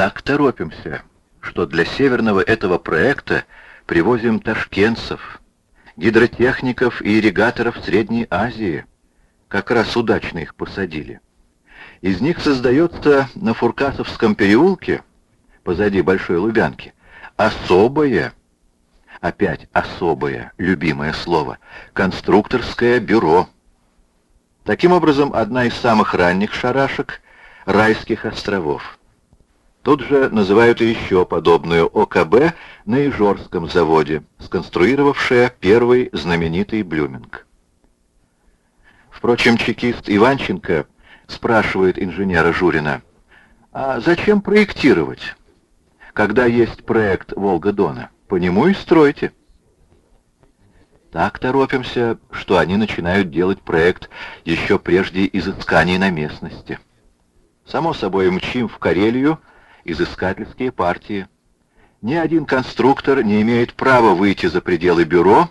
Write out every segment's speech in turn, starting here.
так торопимся, что для северного этого проекта привозим ташкентцев, гидротехников и ирригаторов Средней Азии. Как раз удачно их посадили. Из них создается на Фуркасовском переулке, позади Большой Лубянки, особое, опять особое, любимое слово, конструкторское бюро. Таким образом, одна из самых ранних шарашек райских островов. Тут же называют еще подобную ОКБ на Ижорском заводе, сконструировавшая первый знаменитый Блюминг. Впрочем, чекист Иванченко спрашивает инженера Журина, а зачем проектировать, когда есть проект Волга-Дона? По нему и стройте. Так торопимся, что они начинают делать проект еще прежде изысканий на местности. Само собой, мчим в Карелию, изыскательские партии. Ни один конструктор не имеет права выйти за пределы бюро,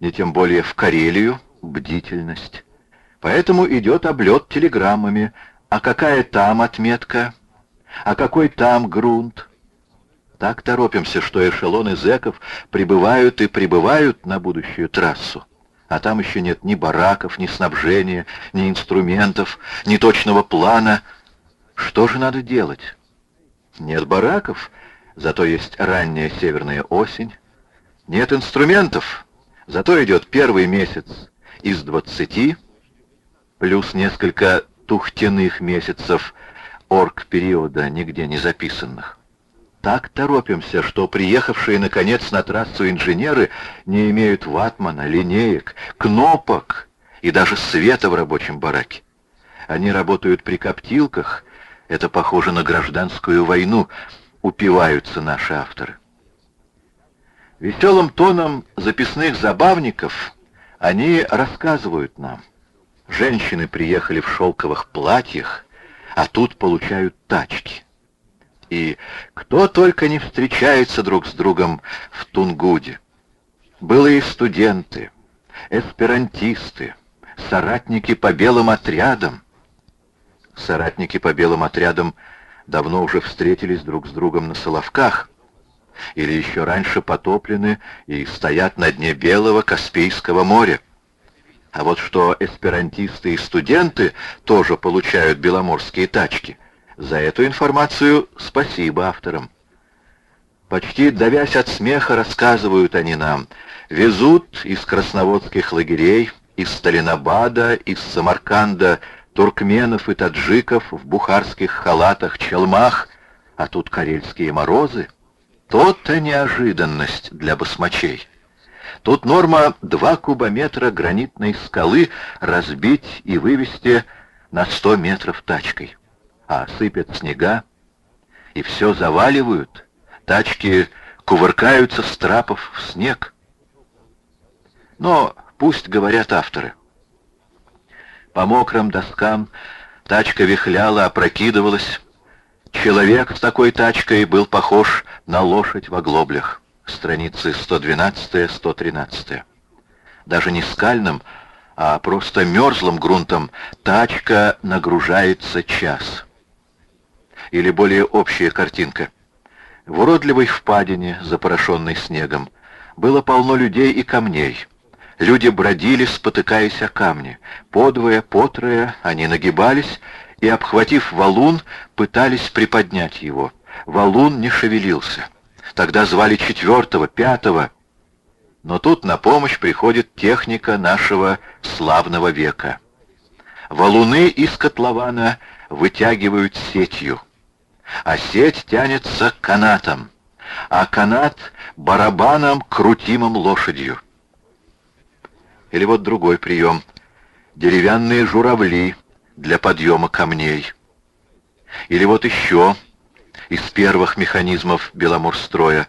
не тем более в Карелию, бдительность. Поэтому идет облет телеграммами. А какая там отметка? А какой там грунт? Так торопимся, что эшелоны зэков прибывают и прибывают на будущую трассу. А там еще нет ни бараков, ни снабжения, ни инструментов, ни точного плана. Что же надо делать? Нет бараков, зато есть ранняя северная осень. Нет инструментов, зато идет первый месяц из двадцати, плюс несколько тухтяных месяцев орг-периода, нигде не записанных. Так торопимся, что приехавшие, наконец, на трассу инженеры не имеют ватмана, линеек, кнопок и даже света в рабочем бараке. Они работают при коптилках это похоже на гражданскую войну, упиваются наши авторы. Веселым тоном записных забавников они рассказывают нам. Женщины приехали в шелковых платьях, а тут получают тачки. И кто только не встречается друг с другом в Тунгуде. Былые студенты, эсперантисты, соратники по белым отрядам — Соратники по белым отрядам давно уже встретились друг с другом на Соловках, или еще раньше потоплены и стоят на дне Белого Каспийского моря. А вот что эсперантисты и студенты тоже получают беломорские тачки, за эту информацию спасибо авторам. Почти давясь от смеха, рассказывают они нам, везут из красноводских лагерей, из Сталинабада, из Самарканда туркменов и таджиков в бухарских халатах, челмах, а тут карельские морозы. То-то неожиданность для басмачей. Тут норма два кубометра гранитной скалы разбить и вывести на сто метров тачкой. А сыпят снега, и все заваливают, тачки кувыркаются с трапов в снег. Но пусть говорят авторы. По мокрым доскам тачка вихляла, опрокидывалась. Человек с такой тачкой был похож на лошадь в оглоблях. Страницы 112-113. Даже не скальным, а просто мерзлым грунтом тачка нагружается час. Или более общая картинка. В уродливой впадине, запорошенной снегом, было полно людей и камней. Люди бродили, спотыкаясь о камни. Подвое, потрое они нагибались и, обхватив валун, пытались приподнять его. Валун не шевелился. Тогда звали четвертого, пятого. Но тут на помощь приходит техника нашего славного века. Валуны из котлована вытягивают сетью, а сеть тянется канатом, а канат — барабаном, крутимым лошадью. Или вот другой прием. Деревянные журавли для подъема камней. Или вот еще из первых механизмов Беломорстроя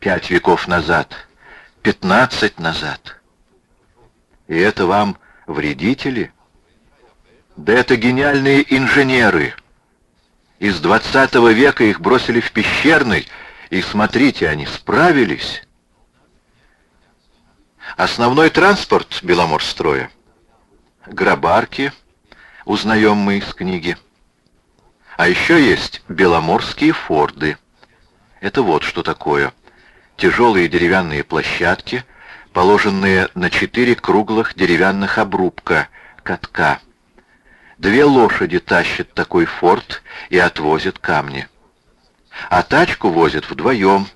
пять веков назад, пятнадцать назад. И это вам вредители? Да это гениальные инженеры. Из двадцатого века их бросили в пещерный, и смотрите, они справились. Основной транспорт Беломорстроя — грабарки, узнаем мы из книги. А еще есть беломорские форды. Это вот что такое. Тяжелые деревянные площадки, положенные на четыре круглых деревянных обрубка, катка. Две лошади тащат такой форт и отвозят камни. А тачку возят вдвоем.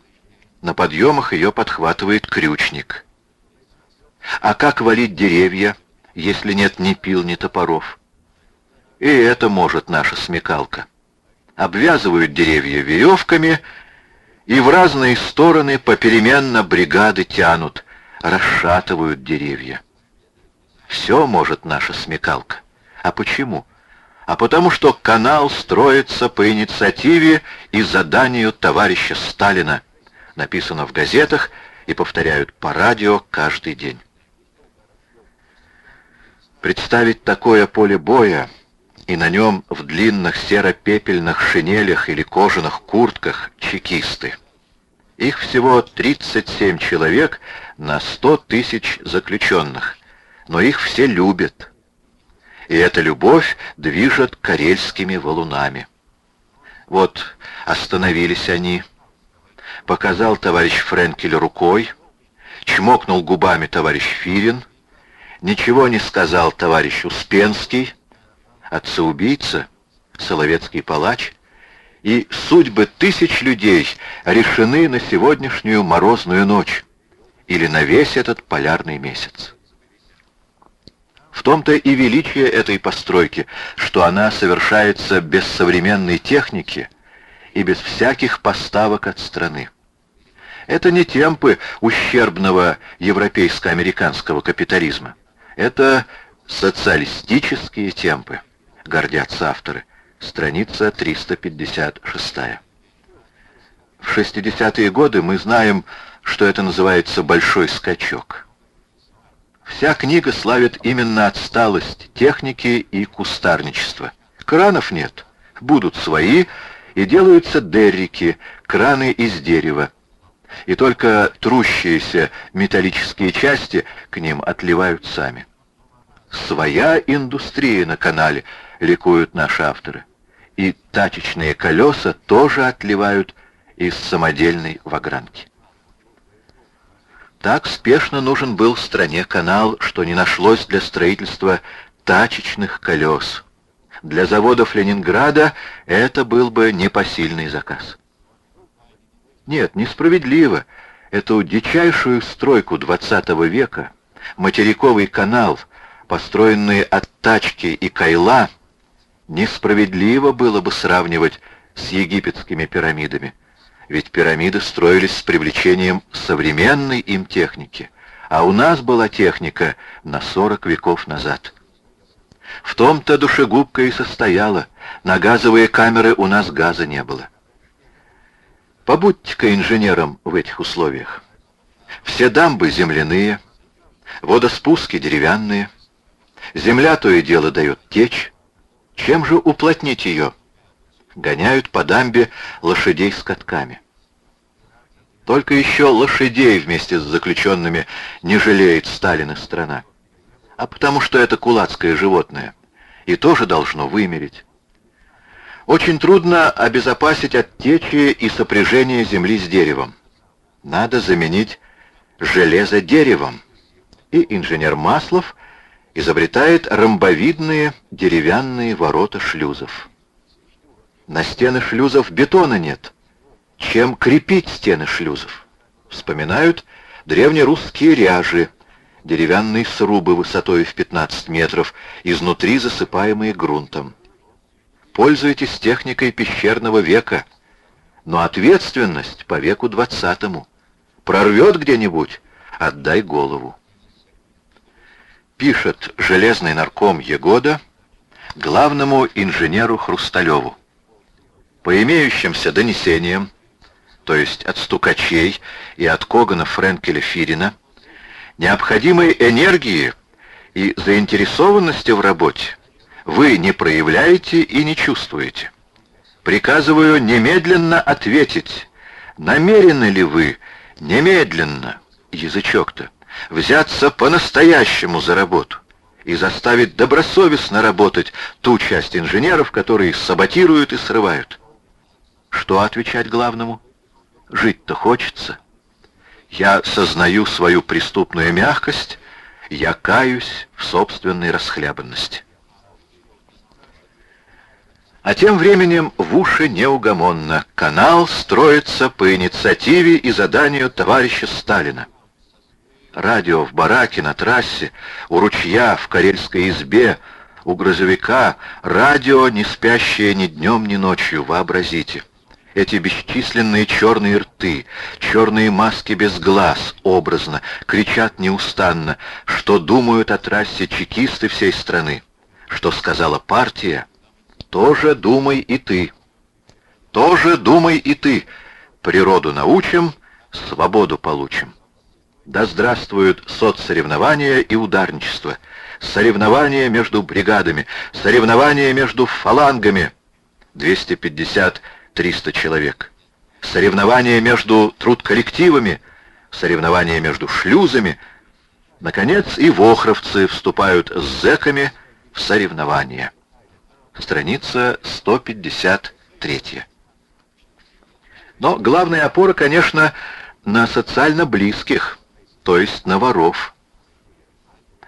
На подъемах ее подхватывает крючник. А как валить деревья, если нет ни пил, ни топоров? И это может наша смекалка. Обвязывают деревья веревками и в разные стороны попеременно бригады тянут, расшатывают деревья. Все может наша смекалка. А почему? А потому что канал строится по инициативе и заданию товарища Сталина, написано в газетах и повторяют по радио каждый день. Представить такое поле боя и на нем в длинных серо-пепельных шинелях или кожаных куртках чекисты. Их всего 37 человек на 100 тысяч заключенных, но их все любят. И эта любовь движет карельскими валунами. Вот остановились они, показал товарищ Френкель рукой, чмокнул губами товарищ Фирин, ничего не сказал товарищ Успенский, отца-убийца, Соловецкий палач, и судьбы тысяч людей решены на сегодняшнюю морозную ночь или на весь этот полярный месяц. В том-то и величие этой постройки, что она совершается без современной техники и без всяких поставок от страны. Это не темпы ущербного европейско-американского капитализма. Это социалистические темпы гордятся авторы. Страница 356. В 60-е годы мы знаем, что это называется «большой скачок». Вся книга славит именно отсталость техники и кустарничества. Кранов нет, будут свои, и делаются деррики, краны из дерева. И только трущиеся металлические части к ним отливают сами. Своя индустрия на канале, ликуют наши авторы. И тачечные колеса тоже отливают из самодельной вагранки. Так спешно нужен был стране канал, что не нашлось для строительства тачечных колес. Для заводов Ленинграда это был бы непосильный заказ. Нет, несправедливо. Эту дичайшую стройку XX века, материковый канал — построенные от тачки и кайла, несправедливо было бы сравнивать с египетскими пирамидами. Ведь пирамиды строились с привлечением современной им техники, а у нас была техника на 40 веков назад. В том-то душегубка и состояла, на газовые камеры у нас газа не было. Побудьте-ка инженером в этих условиях. Все дамбы земляные, водоспуски деревянные — Земля то и дело дает течь. Чем же уплотнить ее? Гоняют по дамбе лошадей с катками. Только еще лошадей вместе с заключенными не жалеет Сталина страна. А потому что это кулацкое животное. И тоже должно вымереть. Очень трудно обезопасить от течи и сопряжения земли с деревом. Надо заменить железо деревом. И инженер Маслов изобретает ромбовидные деревянные ворота шлюзов. На стены шлюзов бетона нет. Чем крепить стены шлюзов? Вспоминают древнерусские ряжи, деревянные срубы высотой в 15 метров, изнутри засыпаемые грунтом. Пользуйтесь техникой пещерного века, но ответственность по веку двадцатому. Прорвет где-нибудь — отдай голову пишет железный нарком Егода главному инженеру Хрусталеву. По имеющимся донесениям, то есть от стукачей и от Когана Френкеля Фирина, необходимой энергии и заинтересованности в работе вы не проявляете и не чувствуете. Приказываю немедленно ответить, намерены ли вы немедленно, язычок-то, взяться по-настоящему за работу и заставить добросовестно работать ту часть инженеров, которые саботируют и срывают. Что отвечать главному? Жить-то хочется. Я сознаю свою преступную мягкость, я каюсь в собственной расхлябанности. А тем временем в уши неугомонно. Канал строится по инициативе и заданию товарища Сталина. Радио в бараке, на трассе, у ручья, в карельской избе, у грузовика, радио, не спящее ни днем, ни ночью, вообразите. Эти бесчисленные черные рты, черные маски без глаз, образно, кричат неустанно, что думают о трассе чекисты всей страны, что сказала партия, тоже думай и ты. Тоже думай и ты. Природу научим, свободу получим. Да здравствуют соцсоревнования и ударничество, соревнования между бригадами, соревнования между фалангами. 250-300 человек. Соревнования между трудколлективами, соревнования между шлюзами. Наконец и вохровцы вступают с зэками в соревнования страница 153. Но главная опора, конечно, на социально близких, то есть на воров.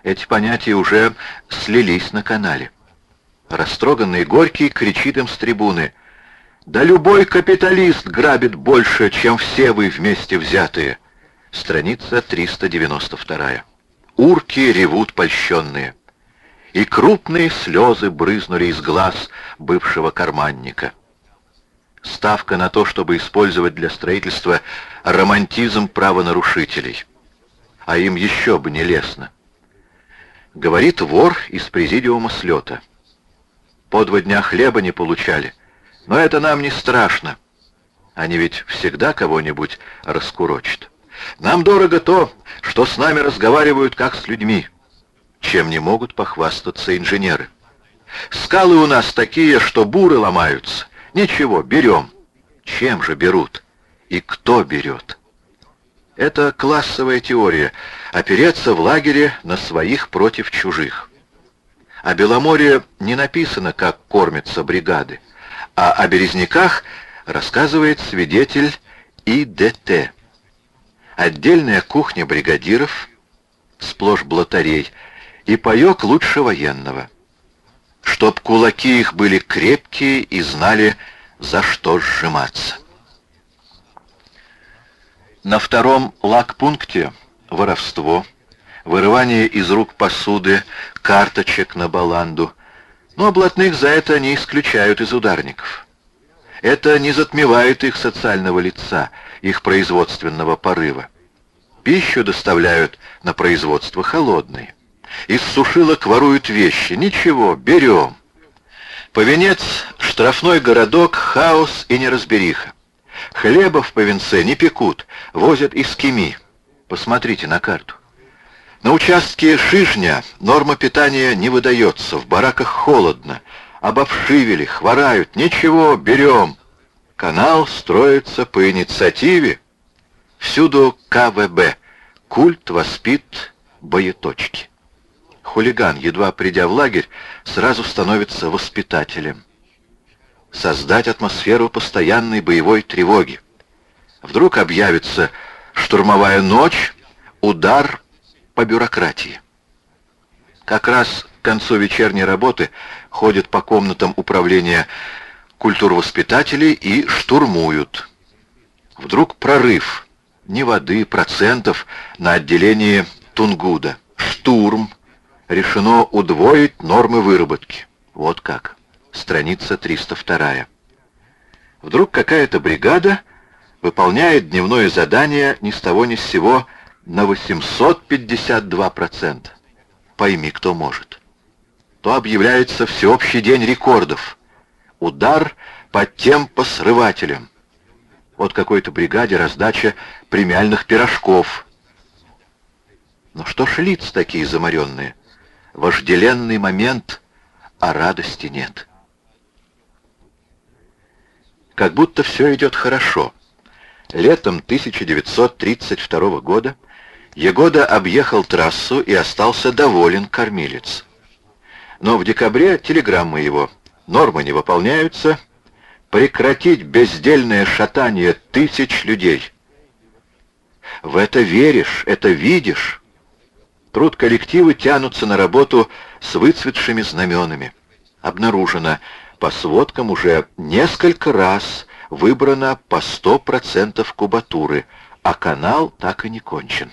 Эти понятия уже слились на канале. Растроганный Горький кричит им с трибуны. «Да любой капиталист грабит больше, чем все вы вместе взятые!» Страница 392. Урки ревут польщенные и крупные слезы брызнули из глаз бывшего карманника. Ставка на то, чтобы использовать для строительства романтизм правонарушителей. А им еще бы не лестно. Говорит вор из президиума слета. По два дня хлеба не получали, но это нам не страшно. Они ведь всегда кого-нибудь раскурочат. Нам дорого то, что с нами разговаривают как с людьми чем не могут похвастаться инженеры. Скалы у нас такие, что буры ломаются. Ничего, берем. Чем же берут? И кто берет? Это классовая теория. Опереться в лагере на своих против чужих. О Беломорье не написано, как кормятся бригады, а о Березняках рассказывает свидетель ИДТ. Отдельная кухня бригадиров, сплошь блатарей, и паек лучше военного. Чтоб кулаки их были крепкие и знали, за что сжиматься. На втором лагпункте воровство, вырывание из рук посуды, карточек на баланду, но блатных за это не исключают из ударников. Это не затмевает их социального лица, их производственного порыва. Пищу доставляют на производство холодной. Из сушилок воруют вещи. Ничего, берем. Повенец — штрафной городок, хаос и неразбериха. Хлеба в Повенце не пекут, возят из Кеми. Посмотрите на карту. На участке Шижня норма питания не выдается, в бараках холодно. Обовшивели, хворают. Ничего, берем. Канал строится по инициативе. Всюду КВБ. Культ воспит боеточки. Хулиган, едва придя в лагерь, сразу становится воспитателем. Создать атмосферу постоянной боевой тревоги. Вдруг объявится штурмовая ночь, удар по бюрократии. Как раз к концу вечерней работы ходят по комнатам управления культурвоспитателей и штурмуют. Вдруг прорыв, ни воды, процентов на отделении Тунгуда. Штурм, решено удвоить нормы выработки. Вот как. Страница 302. Вдруг какая-то бригада выполняет дневное задание ни с того ни с сего на 852%. Пойми, кто может. То объявляется всеобщий день рекордов. Удар по темпосрывателям. Вот какой-то бригаде раздача премиальных пирожков. Но что ж лица такие заморенные? Вожделенный момент, а радости нет. Как будто все идет хорошо. Летом 1932 года Егода объехал трассу и остался доволен кормилец. Но в декабре телеграмма его. Нормы не выполняются. Прекратить бездельное шатание тысяч людей. В это веришь, это видишь. Труд коллективы тянутся на работу с выцветшими знаменами. Обнаружено, по сводкам уже несколько раз выбрано по 100% кубатуры, а канал так и не кончен.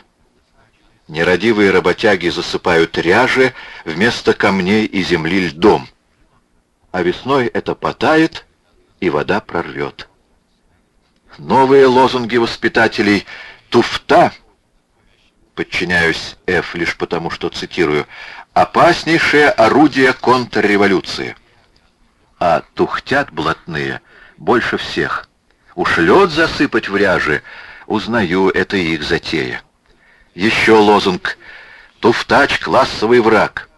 Нерадивые работяги засыпают ряжи вместо камней и земли льдом. А весной это потает, и вода прорвет. Новые лозунги воспитателей «Туфта» подчиняюсь Ф лишь потому, что цитирую, «опаснейшее орудие контрреволюции». А тухтят блатные больше всех. Уж лед засыпать в ряжи, узнаю, это их затея. Еще лозунг «Туфтач — классовый враг»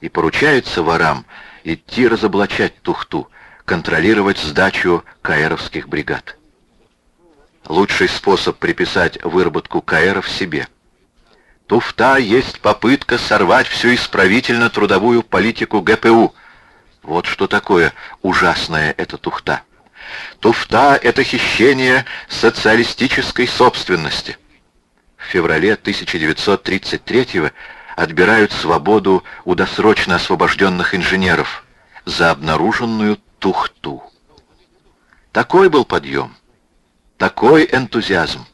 и поручается ворам идти разоблачать Тухту, контролировать сдачу каэровских бригад. Лучший способ приписать выработку каэров себе. Туфта есть попытка сорвать всю исправительно-трудовую политику ГПУ. Вот что такое ужасная эта тухта. Туфта — это хищение социалистической собственности в феврале 1933 отбирают свободу у досрочно освобожденных инженеров за обнаруженную тухту. Такой был подъем, такой энтузиазм.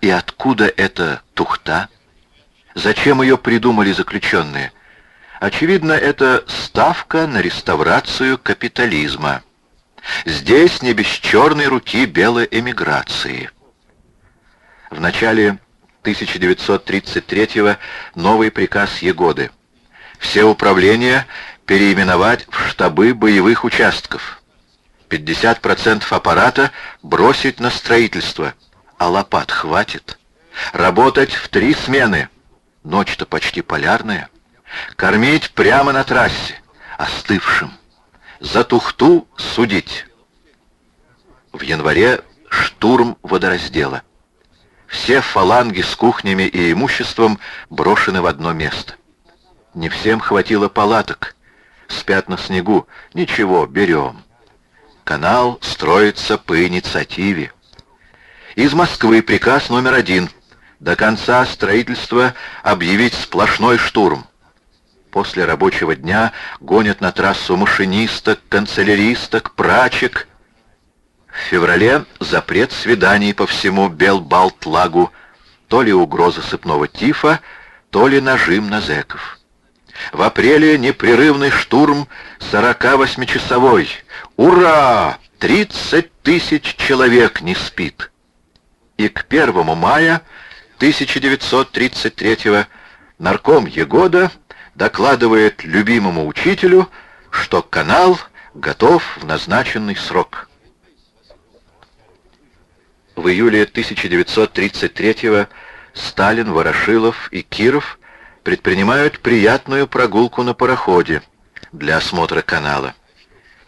И откуда эта тухта? Зачем ее придумали заключенные? Очевидно, это ставка на реставрацию капитализма. Здесь не без черной руки белой эмиграции. В начале 1933 новый приказ Егоды. Все управления переименовать в штабы боевых участков. 50% аппарата бросить на строительство. А лопат хватит. Работать в три смены. Ночь-то почти полярная. Кормить прямо на трассе, остывшим. За тухту судить. В январе штурм водораздела. Все фаланги с кухнями и имуществом брошены в одно место. Не всем хватило палаток. Спят на снегу. Ничего, берем. Канал строится по инициативе. Из Москвы приказ номер один. До конца строительства объявить сплошной штурм. После рабочего дня гонят на трассу машинисток, канцеляристок, прачек, в феврале запрет свиданий по всему Белбалтлагу, то ли угроза сыпного тифа, то ли нажим на зэков. В апреле непрерывный штурм 48-часовой. Ура! 30 тысяч человек не спит. И к 1 мая 1933 нарком Егода докладывает любимому учителю, что канал готов в назначенный срок в июле 1933-го Сталин, Ворошилов и Киров предпринимают приятную прогулку на пароходе для осмотра канала.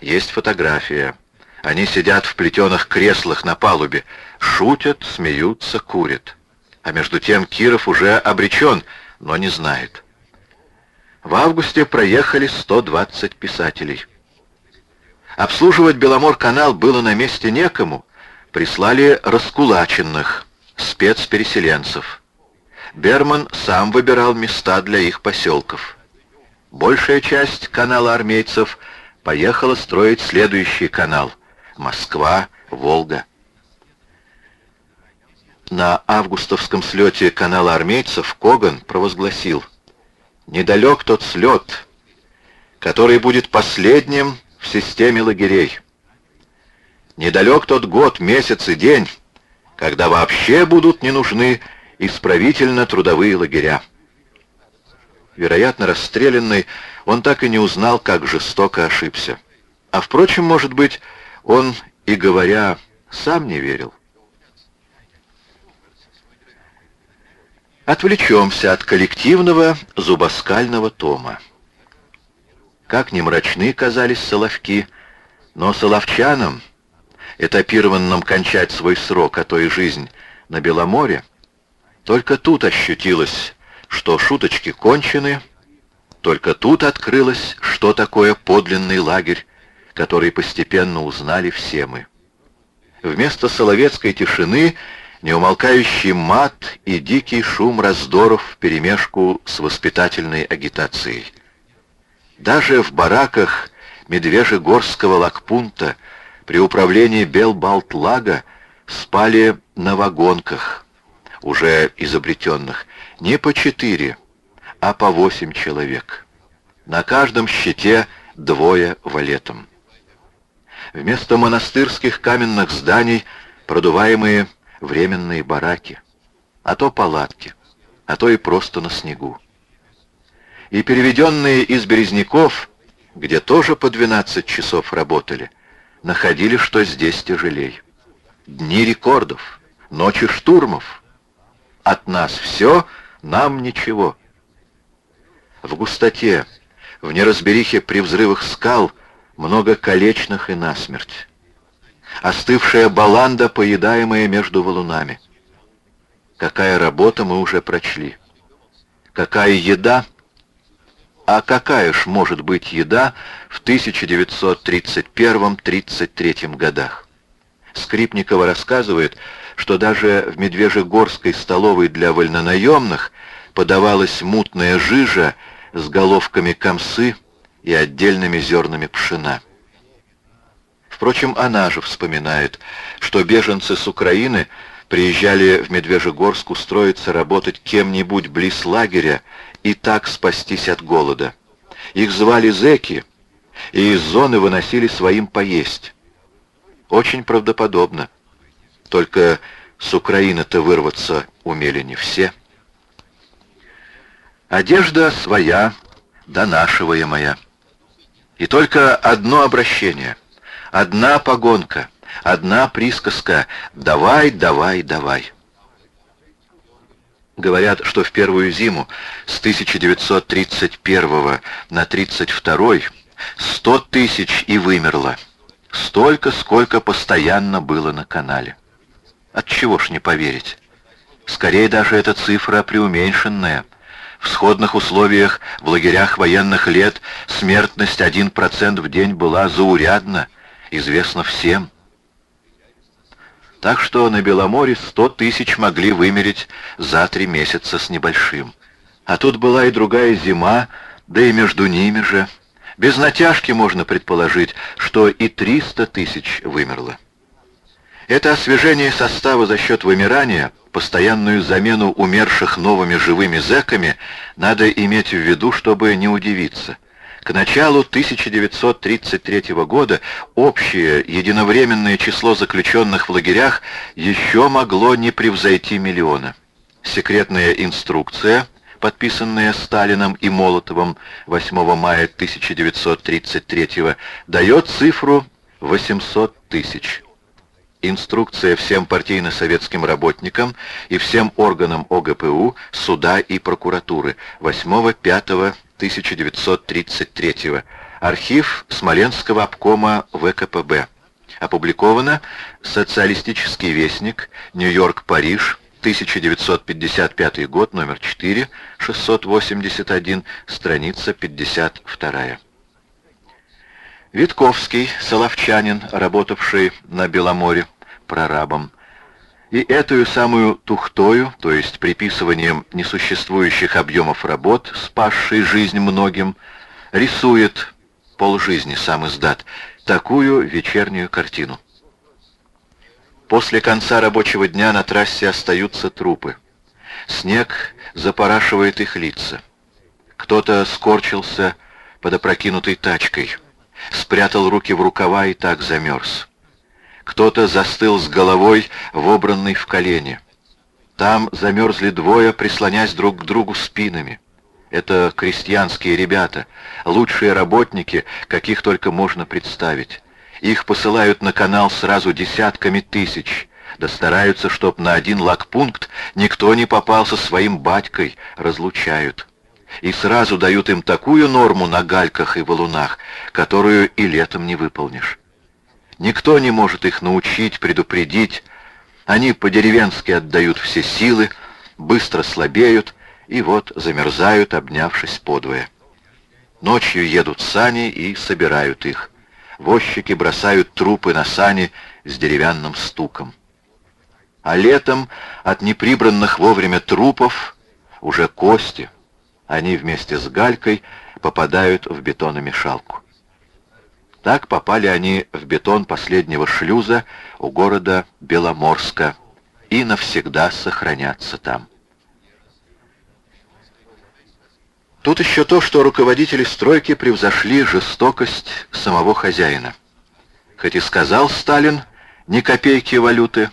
Есть фотография. Они сидят в плетеных креслах на палубе, шутят, смеются, курят. А между тем Киров уже обречен, но не знает. В августе проехали 120 писателей. Обслуживать Беломор-канал было на месте некому, прислали раскулаченных, спецпереселенцев. Берман сам выбирал места для их поселков. Большая часть канала армейцев поехала строить следующий канал — Москва-Волга. На августовском слете канала армейцев Коган провозгласил «Недалек тот слет, который будет последним в системе лагерей». Недалек тот год, месяц и день, когда вообще будут не нужны исправительно-трудовые лагеря. Вероятно, расстрелянный, он так и не узнал, как жестоко ошибся. А впрочем, может быть, он и говоря, сам не верил. Отвлечемся от коллективного зубоскального тома. Как ни мрачны казались соловки, но соловчанам этапированном кончать свой срок, а то и жизнь на Беломоре, Только тут ощутилось, что шуточки кончены, только тут открылось, что такое подлинный лагерь, который постепенно узнали все мы. Вместо соловецкой тишины неумолкающий мат и дикий шум раздоров вперемешку с воспитательной агитацией. Даже в бараках Медвежьегорского лагпунта при управлении Белбалтлага спали на вагонках, уже изобретенных, не по четыре, а по восемь человек. На каждом щите двое валетом. Вместо монастырских каменных зданий продуваемые временные бараки, а то палатки, а то и просто на снегу. И переведенные из Березняков, где тоже по 12 часов работали, находили, что здесь тяжелей. Дни рекордов, ночи штурмов. От нас все, нам ничего. В густоте, в неразберихе при взрывах скал много колечных и насмерть остывшая баланда, поедаемая между валунами. Какая работа мы уже прочли. Какая еда? А какая ж может быть еда в 1931-33 годах? Скрипникова рассказывает, что даже в Медвежьегорской столовой для вольнонаемных подавалась мутная жижа с головками комсы и отдельными зернами пшена. Впрочем, она же вспоминает, что беженцы с Украины приезжали в Медвежьегорск устроиться работать кем-нибудь близ лагеря и так спастись от голода. Их звали зеки, и из зоны выносили своим поесть. Очень правдоподобно. Только с Украины-то вырваться умели не все. Одежда своя, донашиваемая. И только одно обращение. Одна погонка, одна присказка «давай, давай, давай». Говорят, что в первую зиму с 1931 на 32 100 тысяч и вымерло. Столько, сколько постоянно было на канале. От чего ж не поверить? Скорее даже эта цифра преуменьшенная. В сходных условиях в лагерях военных лет смертность 1% в день была заурядна, известно всем. Так что на Беломоре сто тысяч могли вымереть за три месяца с небольшим. А тут была и другая зима, да и между ними же. Без натяжки можно предположить, что и триста тысяч вымерло. Это освежение состава за счет вымирания, постоянную замену умерших новыми живыми зэками, надо иметь в виду, чтобы не удивиться – к началу 1933 года общее единовременное число заключенных в лагерях еще могло не превзойти миллиона. Секретная инструкция, подписанная Сталином и Молотовым 8 мая 1933 дает цифру 800 тысяч. Инструкция всем партийно-советским работникам и всем органам ОГПУ, суда и прокуратуры 8-5 1933 Архив Смоленского обкома ВКПБ. Опубликовано «Социалистический вестник», Нью-Йорк-Париж, 1955 год, номер 4, 681, страница 52. Витковский, соловчанин, работавший на Беломоре прорабом, и эту самую тухтою, то есть приписыванием несуществующих объемов работ, спасшей жизнь многим, рисует полжизни сам издат, такую вечернюю картину. После конца рабочего дня на трассе остаются трупы. Снег запорашивает их лица. Кто-то скорчился под опрокинутой тачкой, спрятал руки в рукава и так замерз. Кто-то застыл с головой, вобранный в колени. Там замерзли двое, прислонясь друг к другу спинами. Это крестьянские ребята, лучшие работники, каких только можно представить. Их посылают на канал сразу десятками тысяч, да стараются, чтоб на один лагпункт никто не попал со своим батькой, разлучают. И сразу дают им такую норму на гальках и валунах, которую и летом не выполнишь. Никто не может их научить, предупредить. Они по-деревенски отдают все силы, быстро слабеют и вот замерзают, обнявшись подвое. Ночью едут сани и собирают их. Возчики бросают трупы на сани с деревянным стуком. А летом от неприбранных вовремя трупов уже кости, они вместе с галькой попадают в бетономешалку. Так попали они в бетон последнего шлюза у города Беломорска и навсегда сохранятся там. Тут еще то, что руководители стройки превзошли жестокость самого хозяина. Хоть и сказал Сталин ни копейки валюты,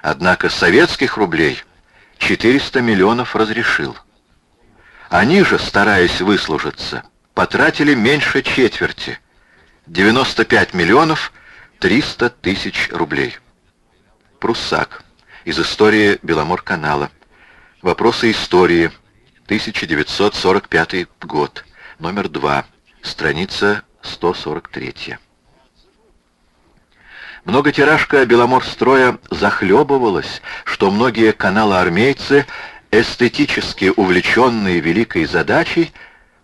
однако советских рублей 400 миллионов разрешил. Они же, стараясь выслужиться, потратили меньше четверти – 95 миллионов 300 тысяч рублей. Пруссак. Из истории Беломор-канала. Вопросы истории. 1945 год. Номер 2. Страница 143. Многотиражка Беломорстроя захлебывалась, что многие каналоармейцы, эстетически увлеченные великой задачей,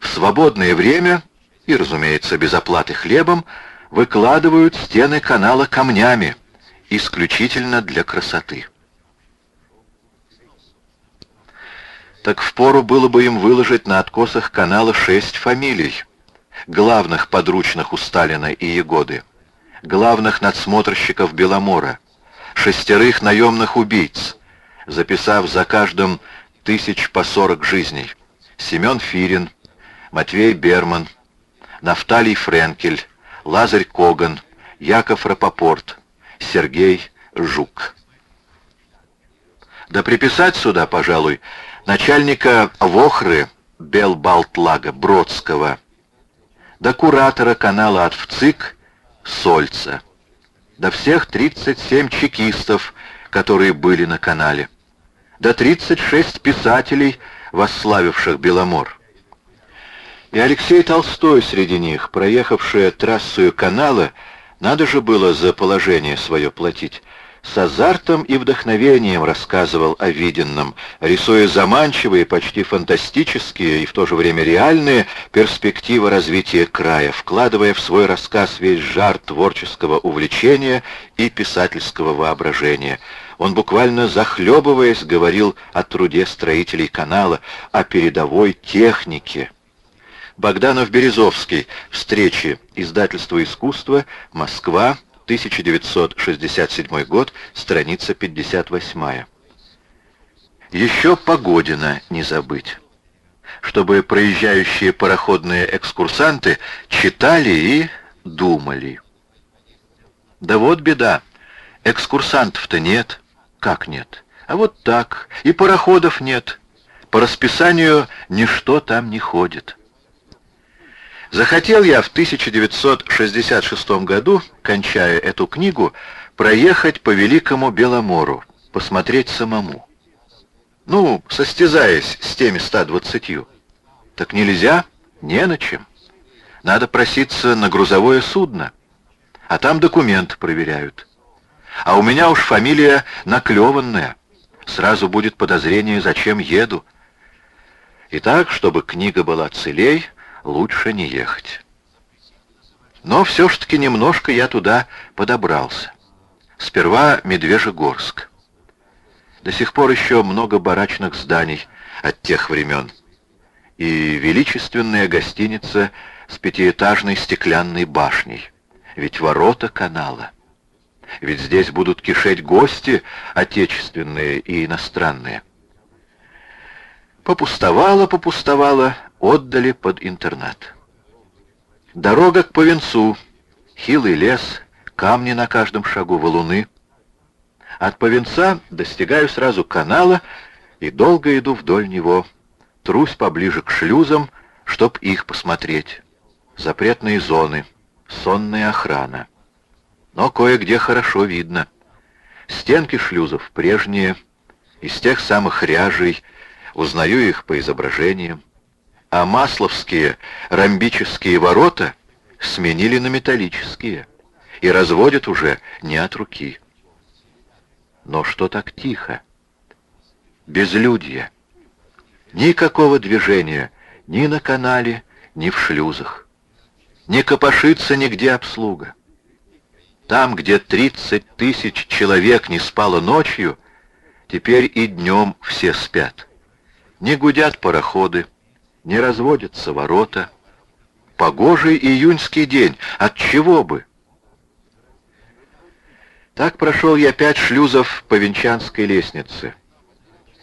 в свободное время и, разумеется, без оплаты хлебом, выкладывают стены канала камнями, исключительно для красоты. Так впору было бы им выложить на откосах канала шесть фамилий, главных подручных у Сталина и Егоды, главных надсмотрщиков Беломора, шестерых наемных убийц, записав за каждым тысяч по сорок жизней, Семен Фирин, Матвей Берман, Нафталий Френкель, Лазарь Коган, Яков Рапопорт, Сергей Жук. Да приписать сюда, пожалуй, начальника Вохры Белбалтлага Бродского, да куратора канала Отвцик Сольца, да всех 37 чекистов, которые были на канале, да 36 писателей, восславивших Беломор. И Алексей Толстой среди них, проехавший трассою канала, надо же было за положение свое платить, с азартом и вдохновением рассказывал о виденном, рисуя заманчивые, почти фантастические и в то же время реальные перспективы развития края, вкладывая в свой рассказ весь жар творческого увлечения и писательского воображения. Он буквально захлебываясь говорил о труде строителей канала, о передовой технике, Богданов-Березовский. Встречи. Издательство искусства. Москва. 1967 год. Страница 58. Еще Погодина не забыть. Чтобы проезжающие пароходные экскурсанты читали и думали. Да вот беда. Экскурсантов-то нет. Как нет? А вот так. И пароходов нет. По расписанию ничто там не ходит. Захотел я в 1966 году, кончая эту книгу, проехать по Великому Беломору, посмотреть самому. Ну, состязаясь с теми 120. Так нельзя, не на чем. Надо проситься на грузовое судно, а там документ проверяют. А у меня уж фамилия наклеванная. Сразу будет подозрение, зачем еду. И так, чтобы книга была целей, лучше не ехать. Но все ж таки немножко я туда подобрался. Сперва Медвежьегорск. До сих пор еще много барачных зданий от тех времен. И величественная гостиница с пятиэтажной стеклянной башней. Ведь ворота канала. Ведь здесь будут кишеть гости, отечественные и иностранные. Попустовало, попустовало, отдали под интернат. Дорога к Повенцу, хилый лес, камни на каждом шагу, валуны. От Повенца достигаю сразу канала и долго иду вдоль него, трусь поближе к шлюзам, чтоб их посмотреть. Запретные зоны, сонная охрана. Но кое-где хорошо видно. Стенки шлюзов прежние, из тех самых ряжей, узнаю их по изображениям а масловские ромбические ворота сменили на металлические и разводят уже не от руки. Но что так тихо? безлюдье. Никакого движения ни на канале, ни в шлюзах. Не копошится нигде обслуга. Там, где 30 тысяч человек не спало ночью, теперь и днем все спят. Не гудят пароходы, не разводятся ворота. Погожий июньский день, от чего бы? Так прошел я пять шлюзов по Венчанской лестнице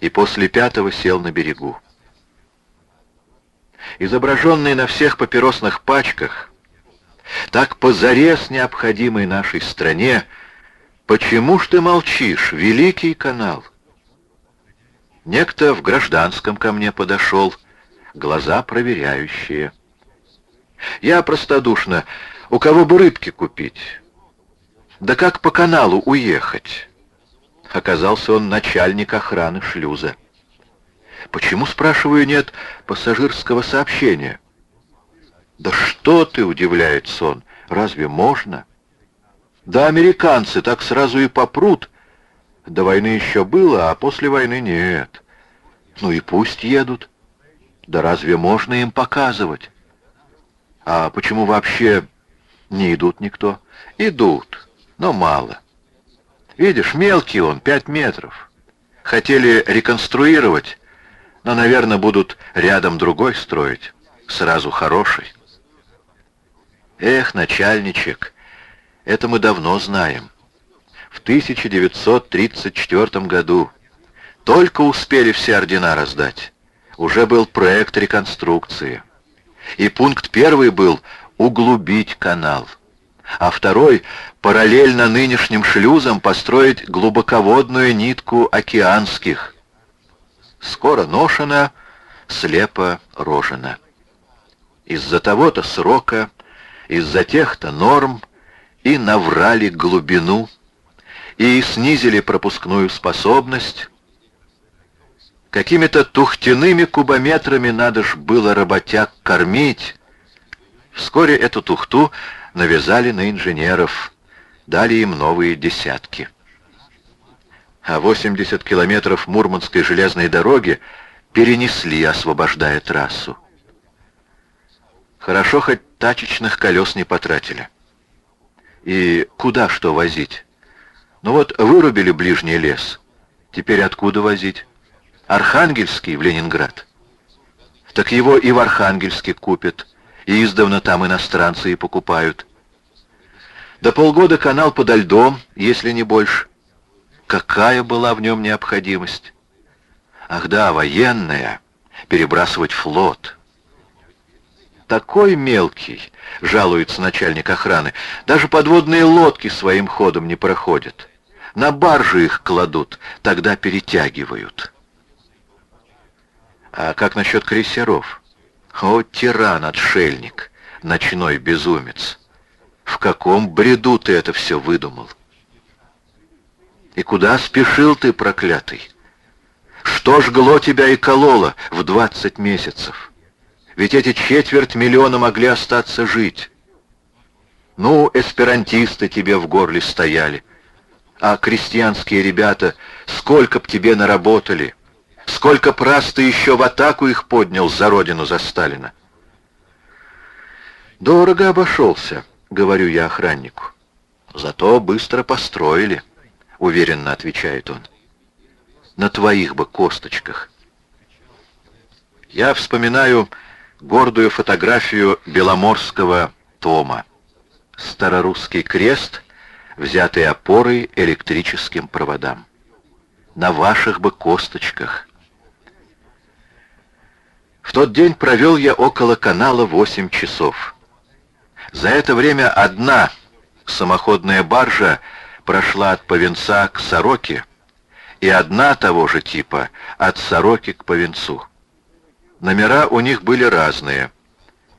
и после пятого сел на берегу. Изображенный на всех папиросных пачках, так позарез необходимой нашей стране, почему ж ты молчишь, великий канал? Некто в гражданском ко мне подошел, глаза проверяющие. Я простодушно, у кого бы рыбки купить? Да как по каналу уехать? Оказался он начальник охраны шлюза. Почему, спрашиваю, нет пассажирского сообщения? Да что ты, удивляется он, разве можно? Да американцы так сразу и попрут. До войны еще было, а после войны нет. Ну и пусть едут. Да разве можно им показывать? А почему вообще не идут никто? Идут, но мало. Видишь, мелкий он, пять метров. Хотели реконструировать, но, наверное, будут рядом другой строить, сразу хороший. Эх, начальничек, это мы давно знаем. В 1934 году только успели все ордена раздать. Уже был проект реконструкции. И пункт первый был углубить канал, а второй параллельно нынешним шлюзам построить глубоководную нитку океанских. Скоро ношена, слепо рожена. Из-за того-то срока из-за тех-то норм и наврали глубину, и снизили пропускную способность. Какими-то тухтяными кубометрами надо ж было работяг кормить. Вскоре эту тухту навязали на инженеров, дали им новые десятки. А 80 километров Мурманской железной дороги перенесли, освобождая трассу. Хорошо, хоть тачечных колес не потратили. И куда что возить? Ну вот вырубили ближний лес. Теперь откуда возить? Архангельский в Ленинград. Так его и в Архангельске купят. И издавна там иностранцы и покупают. До полгода канал подо льдом, если не больше. Какая была в нем необходимость? Ах да, военная. Перебрасывать флот такой мелкий, жалуется начальник охраны. Даже подводные лодки своим ходом не проходят. На баржи их кладут, тогда перетягивают. А как насчет крейсеров? О, тиран-отшельник, ночной безумец. В каком бреду ты это все выдумал? И куда спешил ты, проклятый? Что жгло тебя и кололо в двадцать месяцев? Ведь эти четверть миллиона могли остаться жить. Ну, эсперантисты тебе в горле стояли. А крестьянские ребята, сколько б тебе наработали, сколько прас ты еще в атаку их поднял за родину, за Сталина. Дорого обошелся, говорю я охраннику. Зато быстро построили, уверенно отвечает он. На твоих бы косточках. Я вспоминаю гордую фотографию Беломорского тома. Старорусский крест, взятый опорой электрическим проводам. На ваших бы косточках. В тот день провел я около канала 8 часов. За это время одна самоходная баржа прошла от Повенца к Сороке, и одна того же типа от Сороки к Повенцу. Номера у них были разные,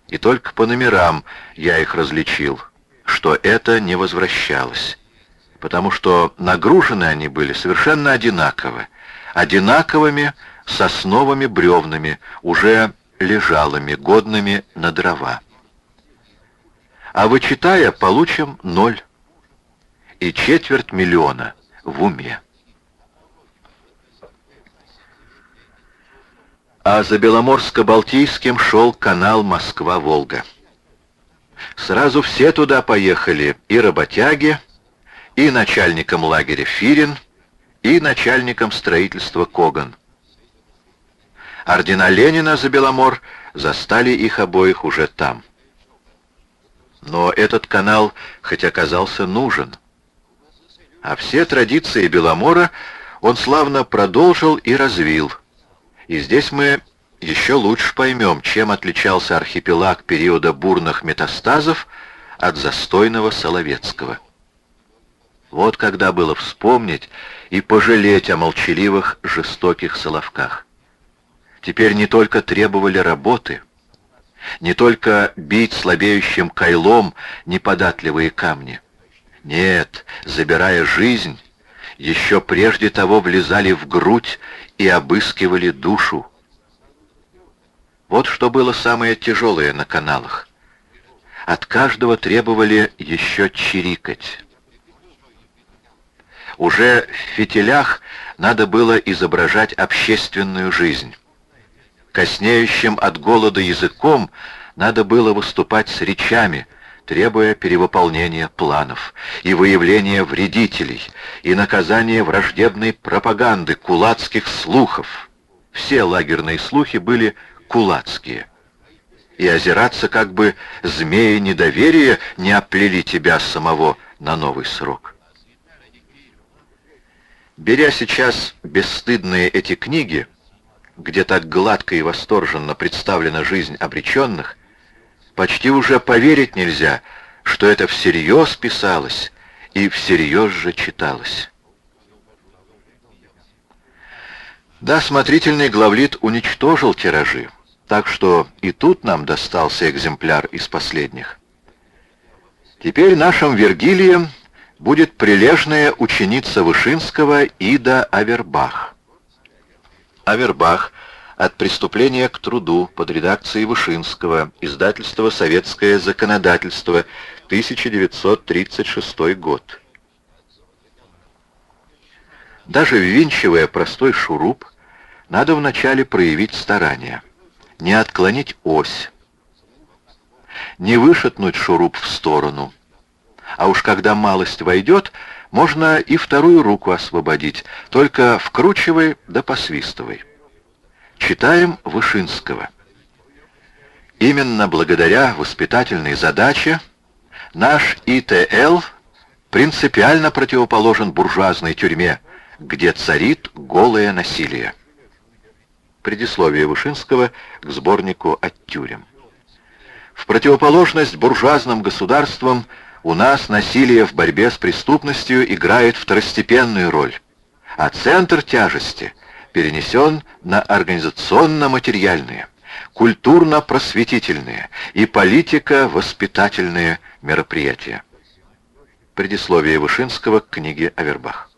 и только по номерам я их различил, что это не возвращалось, потому что нагружены они были совершенно одинаково, одинаковыми сосновыми бревнами, уже лежалыми, годными на дрова. А вычитая, получим ноль и четверть миллиона в уме. а за Беломорско-Балтийским шел канал Москва-Волга. Сразу все туда поехали, и работяги, и начальником лагеря Фирин, и начальником строительства Коган. Ордена Ленина за Беломор застали их обоих уже там. Но этот канал хоть оказался нужен. А все традиции Беломора он славно продолжил и развил. И здесь мы еще лучше поймем, чем отличался архипелаг периода бурных метастазов от застойного Соловецкого. Вот когда было вспомнить и пожалеть о молчаливых, жестоких Соловках. Теперь не только требовали работы, не только бить слабеющим кайлом неподатливые камни. Нет, забирая жизнь, еще прежде того влезали в грудь и обыскивали душу. Вот что было самое тяжелое на каналах. От каждого требовали еще чирикать. Уже в фитилях надо было изображать общественную жизнь. Коснеющим от голода языком надо было выступать с речами, требуя перевыполнения планов и выявления вредителей, и наказания враждебной пропаганды, кулацких слухов. Все лагерные слухи были кулацкие. И озираться, как бы змеи недоверия не оплели тебя самого на новый срок. Беря сейчас бесстыдные эти книги, где так гладко и восторженно представлена жизнь обреченных, почти уже поверить нельзя, что это всерьез писалось и всерьез же читалось. Да, смотрительный главлит уничтожил тиражи, так что и тут нам достался экземпляр из последних. Теперь нашим Вергилием будет прилежная ученица Вышинского Ида Авербах. Авербах «От преступления к труду» под редакцией Вышинского, издательство «Советское законодательство», 1936 год. Даже ввинчивая простой шуруп, надо вначале проявить старание не отклонить ось, не вышатнуть шуруп в сторону. А уж когда малость войдет, можно и вторую руку освободить, только вкручивай да посвистывай. Читаем Вышинского. Именно благодаря воспитательной задаче наш ИТЛ принципиально противоположен буржуазной тюрьме, где царит голое насилие. Предисловие Вышинского к сборнику «От тюрем». В противоположность буржуазным государствам у нас насилие в борьбе с преступностью играет второстепенную роль, а центр тяжести перенесен на организационно-материальные, культурно-просветительные и политико-воспитательные мероприятия. Предисловие Вышинского к книге Авербах.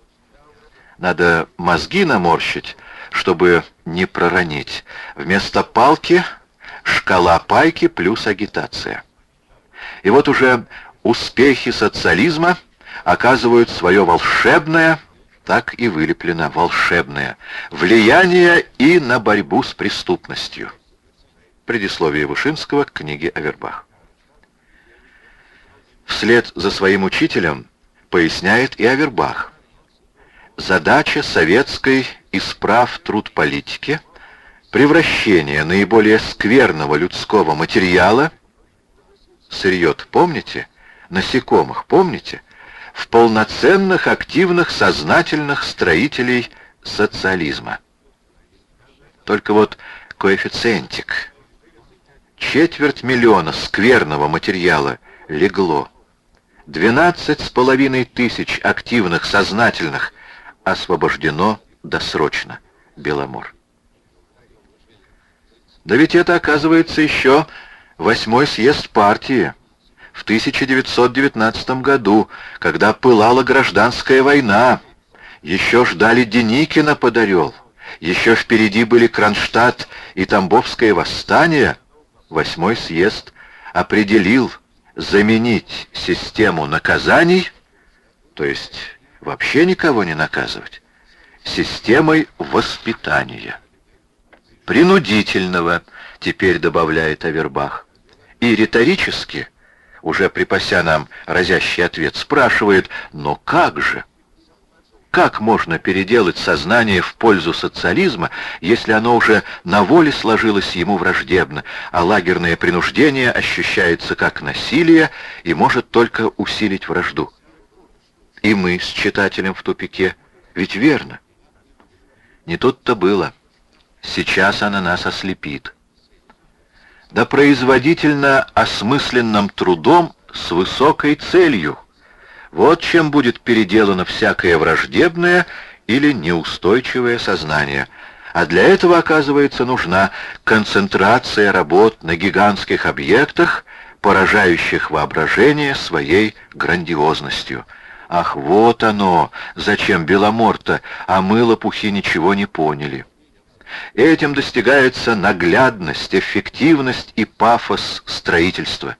Надо мозги наморщить, чтобы не проронить. Вместо палки шкала пайки плюс агитация. И вот уже успехи социализма оказывают свое волшебное, так и вылеплено волшебное, влияние и на борьбу с преступностью. Предисловие Вышинского к книге Авербах. Вслед за своим учителем поясняет и Авербах. Задача советской исправ труд политики, превращение наиболее скверного людского материала, сырье помните, насекомых, помните, в полноценных, активных, сознательных строителей социализма. Только вот коэффициентик. Четверть миллиона скверного материала легло. Двенадцать с половиной тысяч активных, сознательных освобождено досрочно. Беломор. Да ведь это, оказывается, еще восьмой съезд партии в 1919 году, когда пылала гражданская война. Еще ждали Деникина под Орел. Еще впереди были Кронштадт и Тамбовское восстание. Восьмой съезд определил заменить систему наказаний, то есть вообще никого не наказывать, системой воспитания. принудительного, теперь добавляет Авербах. И риторически, уже припася нам разящий ответ, спрашивает, но как же? Как можно переделать сознание в пользу социализма, если оно уже на воле сложилось ему враждебно, а лагерное принуждение ощущается как насилие и может только усилить вражду? И мы с читателем в тупике. Ведь верно. Не тут-то было. Сейчас она нас ослепит. Да производительно осмысленным трудом с высокой целью — вот чем будет переделано всякое враждебное или неустойчивое сознание. А для этого, оказывается, нужна концентрация работ на гигантских объектах, поражающих воображение своей грандиозностью. Ах, вот оно, зачем Беломорта, а мы, лопухи, ничего не поняли. Этим достигается наглядность, эффективность и пафос строительства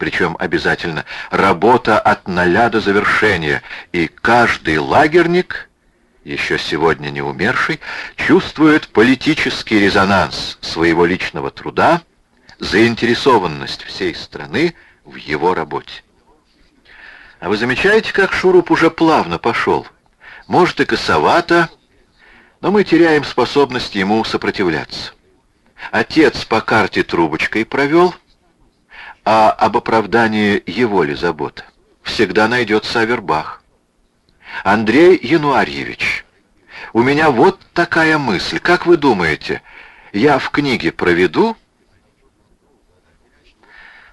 причем обязательно, работа от ноля до завершения, и каждый лагерник, еще сегодня не умерший, чувствует политический резонанс своего личного труда, заинтересованность всей страны в его работе. А вы замечаете, как Шуруп уже плавно пошел? Может и косовато, но мы теряем способность ему сопротивляться. Отец по карте трубочкой провел — а об оправдании его ли забота? Всегда найдется Авербах. Андрей Януарьевич, у меня вот такая мысль. Как вы думаете, я в книге проведу?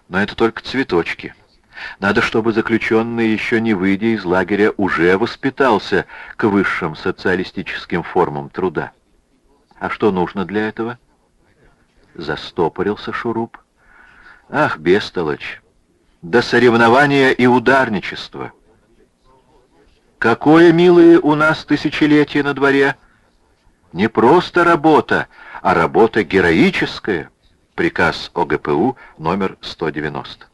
Но это только цветочки. Надо, чтобы заключенный, еще не выйдя из лагеря, уже воспитался к высшим социалистическим формам труда. А что нужно для этого? Застопорился шуруп. Ах, бестолочь! До соревнования и ударничества! Какое, милые, у нас тысячелетие на дворе! Не просто работа, а работа героическая. Приказ ОГПУ номер 190.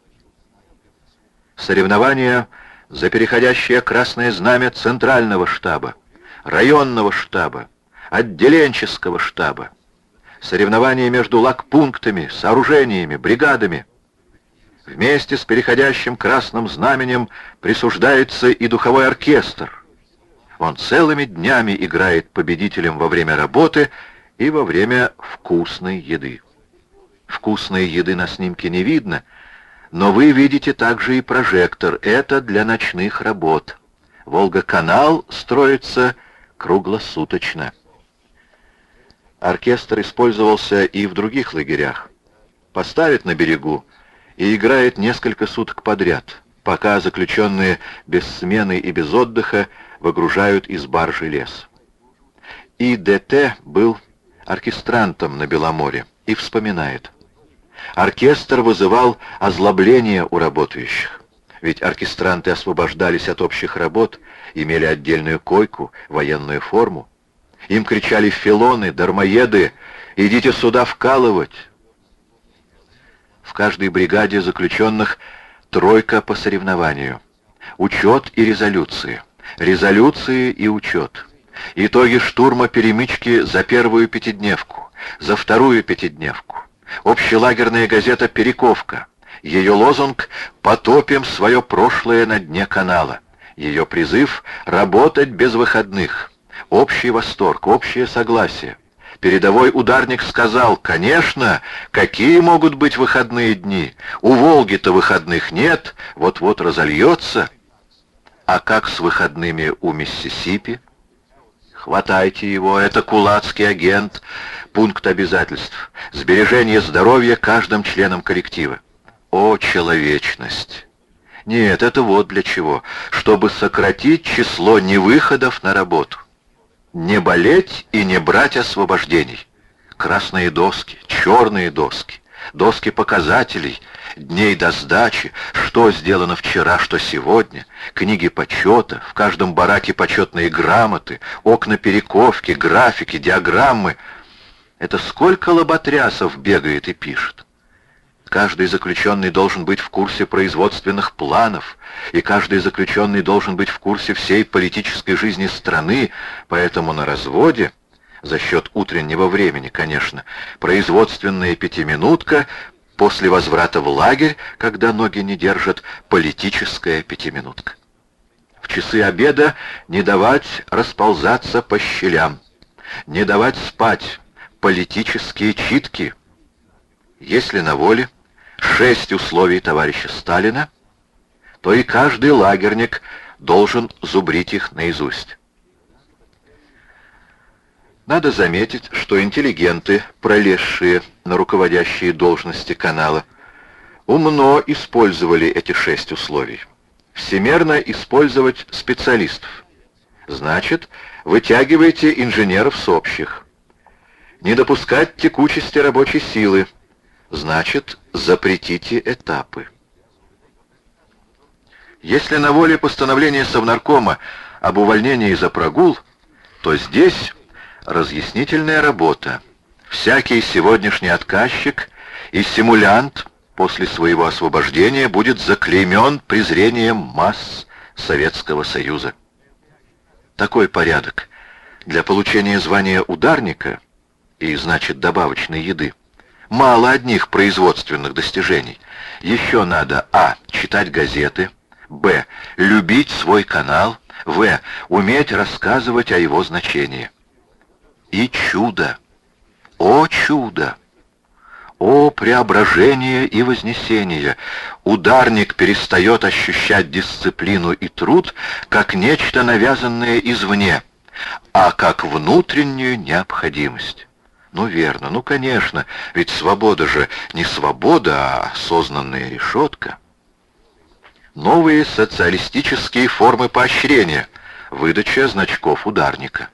Соревнования за переходящее красное знамя Центрального штаба, районного штаба, отделенческого штаба, соревнования между лагпунктами, сооружениями, бригадами. Вместе с переходящим красным знаменем присуждается и духовой оркестр. Он целыми днями играет победителем во время работы и во время вкусной еды. Вкусной еды на снимке не видно, но вы видите также и прожектор. Это для ночных работ. Волга-канал строится круглосуточно. Оркестр использовался и в других лагерях. Поставит на берегу и играет несколько суток подряд, пока заключенные без смены и без отдыха выгружают из баржи лес. И ДТ был оркестрантом на Беломоре и вспоминает. Оркестр вызывал озлобление у работающих. Ведь оркестранты освобождались от общих работ, имели отдельную койку, военную форму. Им кричали филоны, дармоеды, идите сюда вкалывать. В каждой бригаде заключенных тройка по соревнованию. Учет и резолюции. Резолюции и учет. Итоги штурма перемычки за первую пятидневку, за вторую пятидневку. Общелагерная газета «Перековка». Ее лозунг «Потопим свое прошлое на дне канала». Ее призыв «Работать без выходных». Общий восторг, общее согласие. Передовой ударник сказал, конечно, какие могут быть выходные дни? У Волги-то выходных нет, вот-вот разольется. А как с выходными у Миссисипи? Хватайте его, это кулацкий агент. Пункт обязательств. Сбережение здоровья каждым членом коллектива. О, человечность! Нет, это вот для чего. Чтобы сократить число невыходов на работу. Не болеть и не брать освобождений. Красные доски, черные доски, доски показателей, дней до сдачи, что сделано вчера, что сегодня, книги почета, в каждом бараке почетные грамоты, окна перековки, графики, диаграммы. Это сколько лоботрясов бегает и пишет. Каждый заключенный должен быть в курсе производственных планов, и каждый заключенный должен быть в курсе всей политической жизни страны, поэтому на разводе за счет утреннего времени, конечно, производственная пятиминутка, после возврата в лагерь, когда ноги не держат, политическая пятиминутка. В часы обеда не давать расползаться по щелям, не давать спать, политические читки. Если на воле шесть условий товарища Сталина, то и каждый лагерник должен зубрить их наизусть. Надо заметить, что интеллигенты, пролезшие на руководящие должности канала, умно использовали эти шесть условий. Всемерно использовать специалистов. Значит, вытягивайте инженеров с общих. Не допускать текучести рабочей силы. Значит, запретите этапы. Если на воле постановления Совнаркома об увольнении за прогул, то здесь разъяснительная работа. Всякий сегодняшний отказчик и симулянт после своего освобождения будет заклеймен презрением масс Советского Союза. Такой порядок для получения звания ударника и, значит, добавочной еды мало одних производственных достижений. Еще надо а. читать газеты, б. любить свой канал, в. уметь рассказывать о его значении. И чудо! О чудо! О преображение и вознесение! Ударник перестает ощущать дисциплину и труд как нечто навязанное извне, а как внутреннюю необходимость. Ну верно, ну конечно, ведь свобода же не свобода, а осознанная решетка. Новые социалистические формы поощрения, выдача значков ударника.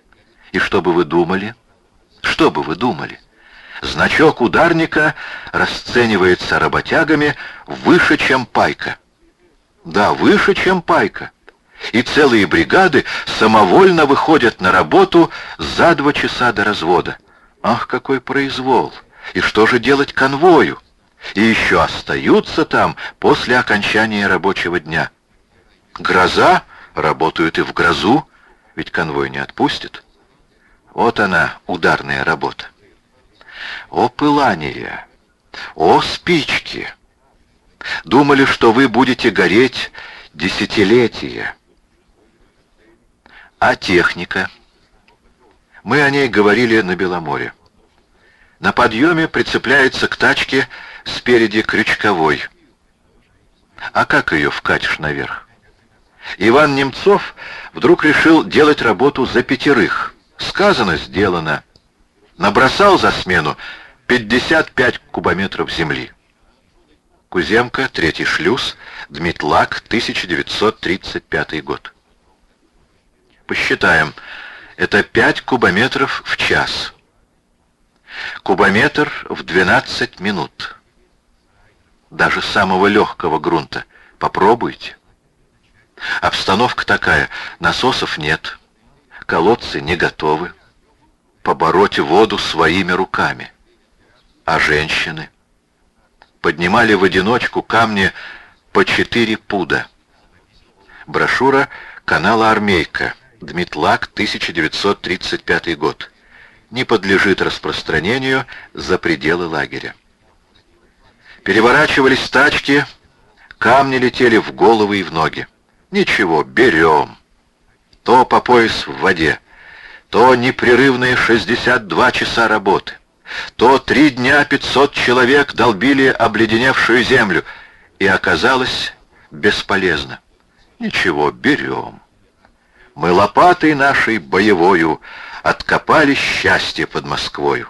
И что бы вы думали? Что бы вы думали? Значок ударника расценивается работягами выше, чем пайка. Да, выше, чем пайка. И целые бригады самовольно выходят на работу за два часа до развода. Ах, какой произвол! И что же делать конвою? И еще остаются там после окончания рабочего дня. Гроза работают и в грозу, ведь конвой не отпустит. Вот она, ударная работа. О пылание! О спички! Думали, что вы будете гореть десятилетия. А техника? Мы о ней говорили на Беломоре. На подъеме прицепляется к тачке спереди крючковой. А как ее вкатишь наверх? Иван Немцов вдруг решил делать работу за пятерых. Сказано, сделано. Набросал за смену 55 кубометров земли. Куземка, третий шлюз, Дмитлак, 1935 год. Посчитаем. Это 5 кубометров в час. Кубометр в 12 минут. Даже самого легкого грунта. Попробуйте. Обстановка такая. Насосов нет колодцы не готовы. Побороть воду своими руками. А женщины? Поднимали в одиночку камни по четыре пуда. Брошюра канала «Армейка», Дмитлак, 1935 год. Не подлежит распространению за пределы лагеря. Переворачивались тачки, камни летели в головы и в ноги. Ничего, берем то по пояс в воде, то непрерывные 62 часа работы, то три дня 500 человек долбили обледеневшую землю, и оказалось бесполезно. Ничего, берем. Мы лопатой нашей боевою откопали счастье под Москвою.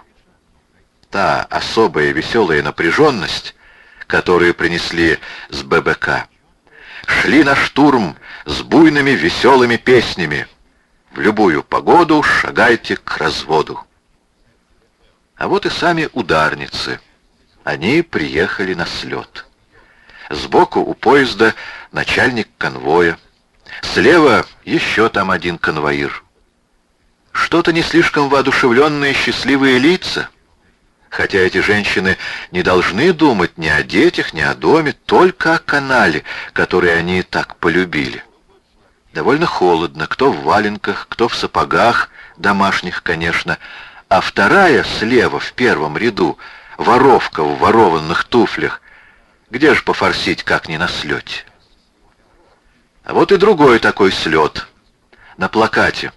Та особая веселая напряженность, которую принесли с ББК, шли на штурм с буйными веселыми песнями. В любую погоду шагайте к разводу. А вот и сами ударницы. Они приехали на слет. Сбоку у поезда начальник конвоя. Слева еще там один конвоир. Что-то не слишком воодушевленные счастливые лица — хотя эти женщины не должны думать ни о детях, ни о доме, только о канале, который они так полюбили. Довольно холодно, кто в валенках, кто в сапогах, домашних, конечно, а вторая слева в первом ряду, воровка в ворованных туфлях. Где же пофорсить, как не на слете? А вот и другой такой слет. На плакате.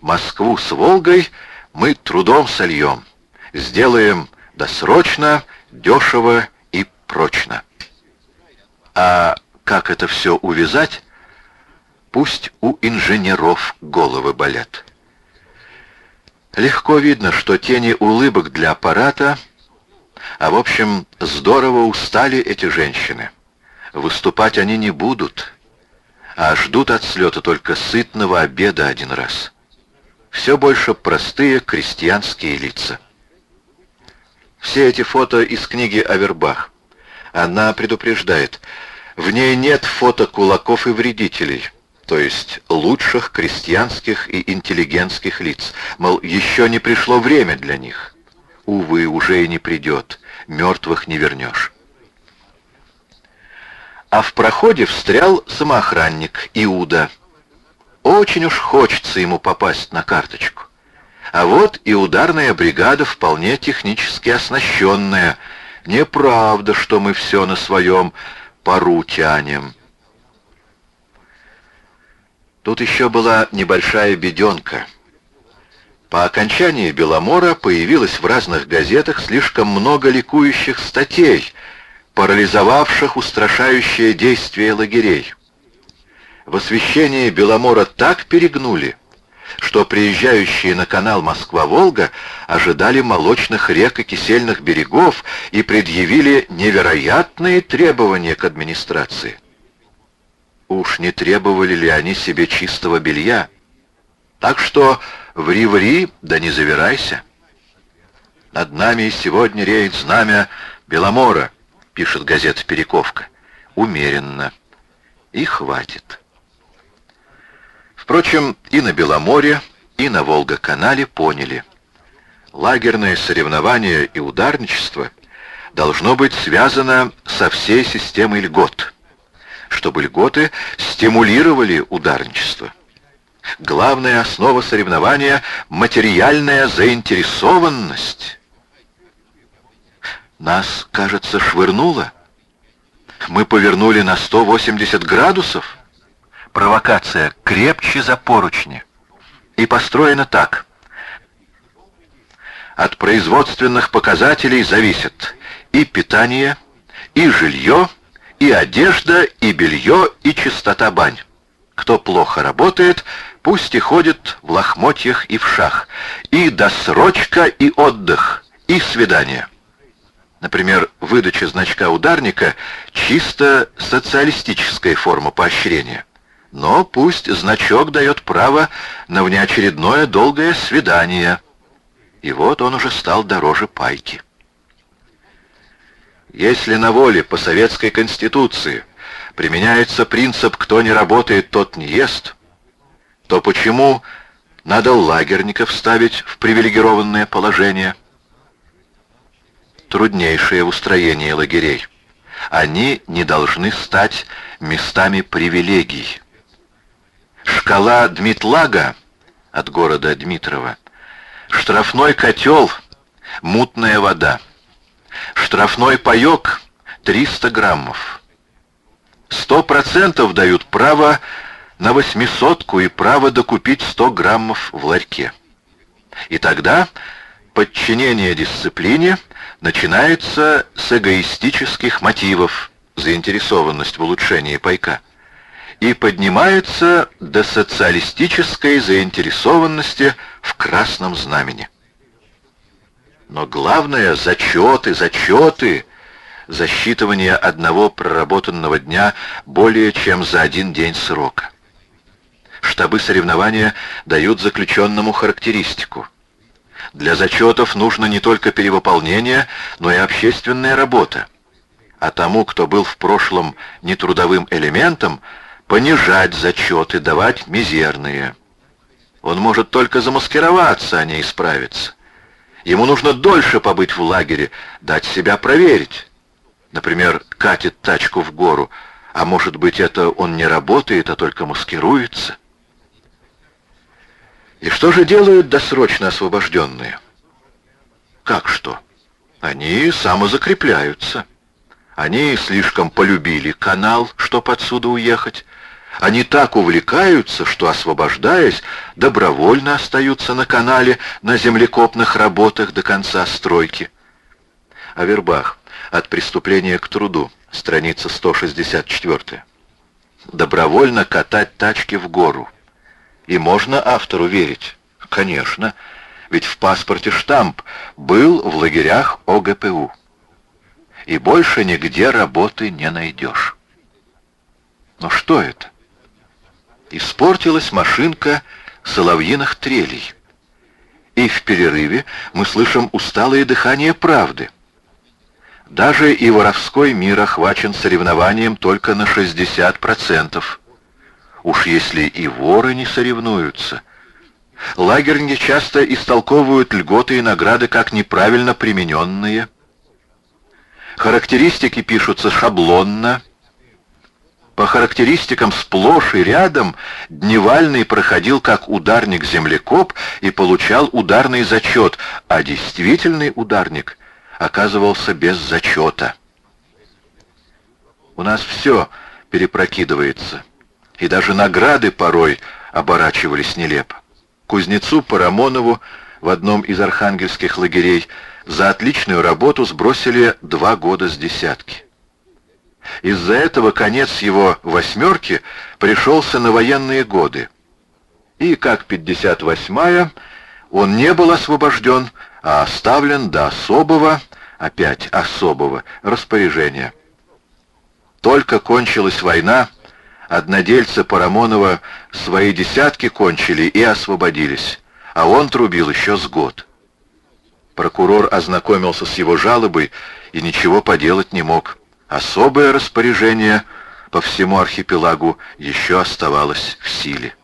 Москву с Волгой мы трудом сольем. Сделаем досрочно, дешево и прочно. А как это все увязать, пусть у инженеров головы болят. Легко видно, что тени улыбок для аппарата, а в общем, здорово устали эти женщины. Выступать они не будут, а ждут от слета только сытного обеда один раз. Все больше простые крестьянские лица. Все эти фото из книги Авербах. Она предупреждает, в ней нет фото кулаков и вредителей, то есть лучших крестьянских и интеллигентских лиц. Мол, еще не пришло время для них. Увы, уже и не придет, мертвых не вернешь. А в проходе встрял самоохранник Иуда. Очень уж хочется ему попасть на карточку. А вот и ударная бригада вполне технически оснащенная. Неправда, что мы все на своем пару тянем. Тут еще была небольшая беденка. По окончании Беломора появилось в разных газетах слишком много ликующих статей, парализовавших устрашающее действие лагерей. В освещении Беломора так перегнули, что приезжающие на канал Москва-Волга ожидали молочных рек и кисельных берегов и предъявили невероятные требования к администрации. Уж не требовали ли они себе чистого белья? Так что ври-ври, да не завирайся. Над нами сегодня реет знамя Беломора, пишет газета «Перековка». Умеренно. И хватит. Впрочем, и на Беломоре, и на Волга-канале поняли. Лагерное соревнование и ударничество должно быть связано со всей системой льгот чтобы льготы стимулировали ударничество. Главная основа соревнования — материальная заинтересованность. Нас, кажется, швырнуло. Мы повернули на 180 градусов. Провокация крепче за поручни. И построена так. От производственных показателей зависит и питание, и жилье, и одежда, и белье, и чистота бань. Кто плохо работает, пусть и ходит в лохмотьях и в шах. И досрочка, и отдых, и свидание. Например, выдача значка ударника — чисто социалистическая форма поощрения. Но пусть значок дает право на внеочередное долгое свидание. И вот он уже стал дороже пайки. Если на воле по советской конституции применяется принцип «кто не работает, тот не ест», то почему надо лагерников ставить в привилегированное положение? Труднейшее в устроении лагерей. Они не должны стать местами привилегий. Шкала Дмитлага от города Дмитрова. Штрафной котел, мутная вода. Штрафной паек 300 граммов. Сто процентов дают право на восьмисотку и право докупить 100 граммов в ларьке. И тогда подчинение дисциплине начинается с эгоистических мотивов, заинтересованность в улучшении пайка, и поднимается до социалистической заинтересованности в красном знамени. Но главное — зачеты, зачеты, засчитывание одного проработанного дня более чем за один день срока. Штабы соревнования дают заключенному характеристику. Для зачетов нужно не только перевыполнение, но и общественная работа. А тому, кто был в прошлом нетрудовым элементом, понижать зачеты, давать мизерные. Он может только замаскироваться, а не исправиться. Ему нужно дольше побыть в лагере, дать себя проверить. Например, катит тачку в гору, а может быть это он не работает, а только маскируется. И что же делают досрочно освобожденные? Как что? Они самозакрепляются. Они слишком полюбили канал, чтоб отсюда уехать. Они так увлекаются, что, освобождаясь, добровольно остаются на канале на землекопных работах до конца стройки. Авербах. От преступления к труду. Страница 164. Добровольно катать тачки в гору. И можно автору верить? Конечно. Ведь в паспорте штамп был в лагерях ОГПУ. И больше нигде работы не найдешь. Но что это? Испортилась машинка соловьиных трелей. И в перерыве мы слышим усталое дыхание правды. Даже и воровской мир охвачен соревнованием только на 60%. Уж если и воры не соревнуются. Лагерники часто истолковывают льготы и награды как неправильно примененные. Характеристики пишутся шаблонно, по характеристикам сплошь и рядом Дневальный проходил как ударник-землекоп и получал ударный зачет, а действительный ударник оказывался без зачета. У нас все перепрокидывается, и даже награды порой оборачивались нелепо. Кузнецу Парамонову в одном из архангельских лагерей за отличную работу сбросили два года с десятки. Из-за этого конец его «восьмерки» пришелся на военные годы. И, как 58-я, он не был освобожден, а оставлен до особого, опять особого, распоряжения. Только кончилась война, однодельцы Парамонова свои десятки кончили и освободились, а он трубил еще с год. Прокурор ознакомился с его жалобой и ничего поделать не мог. Особое распоряжение по всему архипелагу еще оставалось в силе.